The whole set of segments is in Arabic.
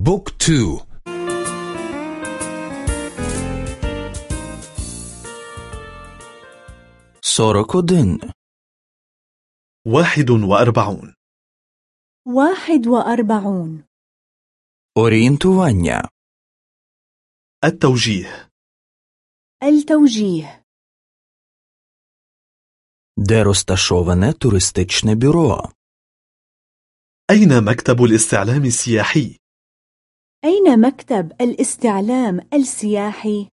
بوك تو سوركودن واحد وأربعون واحد وأربعون орієнтування التوجيه التوجيه де розташоване туристичне бюро أين مكتب الاستعلام السياحي؟ أين مكتب الاستعلام السياحي؟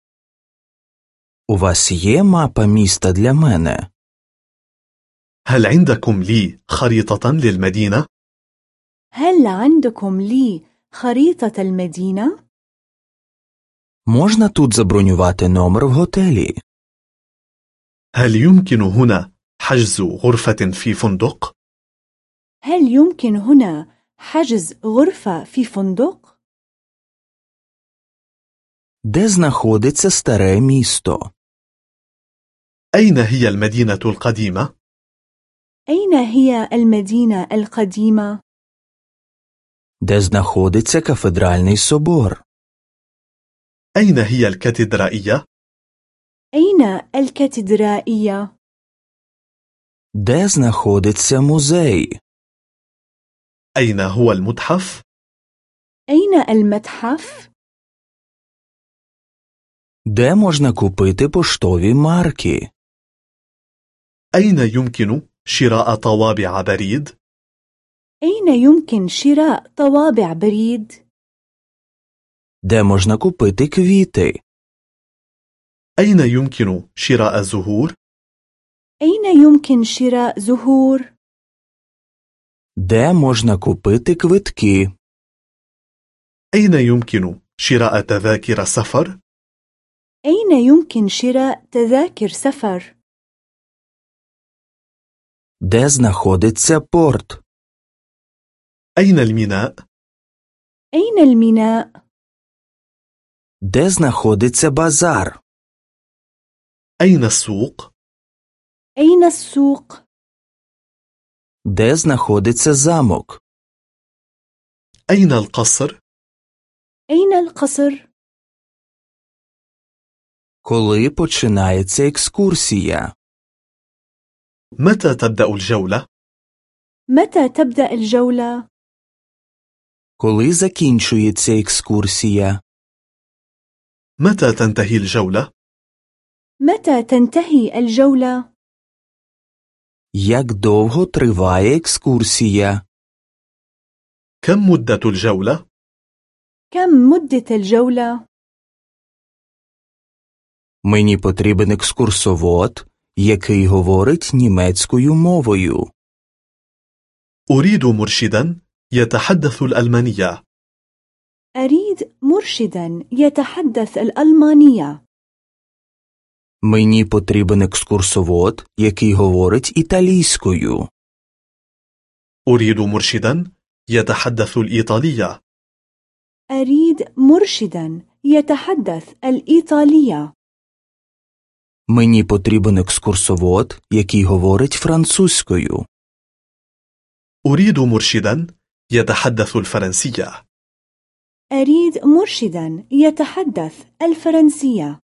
У вас є мапа міста для мене? هل عندكم لي خريطة للمدينة؟ هل عندكم لي خريطة المدينة؟ Можна тут забронювати номер в готелі? هل يمكن هنا حجز غرفة في فندق؟ هل يمكن هنا حجز غرفة في فندق؟ Де знаходиться старе місто? أين هي المدينة القديمة؟ أين هي المدينة القديمة؟ Де знаходиться кафедральний собор? أين هي الكاتدرائية؟ أين الكاتدرائية؟ Де знаходиться музей? أين هو المتحف؟ أين المتحف؟ Де можна купити поштові марки? أين يمكن شراء طوابع بريد؟ أين يمكن شراء طوابع بريد؟ Де можна купити квіти? أين يمكن شراء زهور؟ أين يمكن شراء زهور؟ Де можна купити квитки? أين يمكن شراء تذاكر سفر؟ أين يمكن شراء تذاكر سفر؟ Де знаходиться порт? أين الميناء؟ أين الميناء؟ Де знаходиться базар? أين السوق؟ أين السوق؟ Де знаходиться замок? أين القصر؟ أين القصر؟ Коли починається екскурсія? متى تبدأ الجولة؟ متى تبدأ الجولة؟ Коли закінчується екскурсія? متى تنتهي الجولة؟ متى تنتهي الجولة؟ Як довго триває екскурсія? كم مدة الجولة؟ كم مدة الجولة؟ Мені потрібен екскурсовод, який говорить німецькою мовою. أريد مرشدا يتحدث الألمانية أريد مرشدا يتحدث الألمانية. Мені потрібен екскурсовод, який говорить італійською. أريد مرشدا يتحدث الإيطالية أريد مرشدا يتحدث الإيطالية. Мені потрібен екскурсовод, який говорить французькою. أريد مرشدا يتحدث الفرنسية أريد مرشدا يتحدث الفرنسية.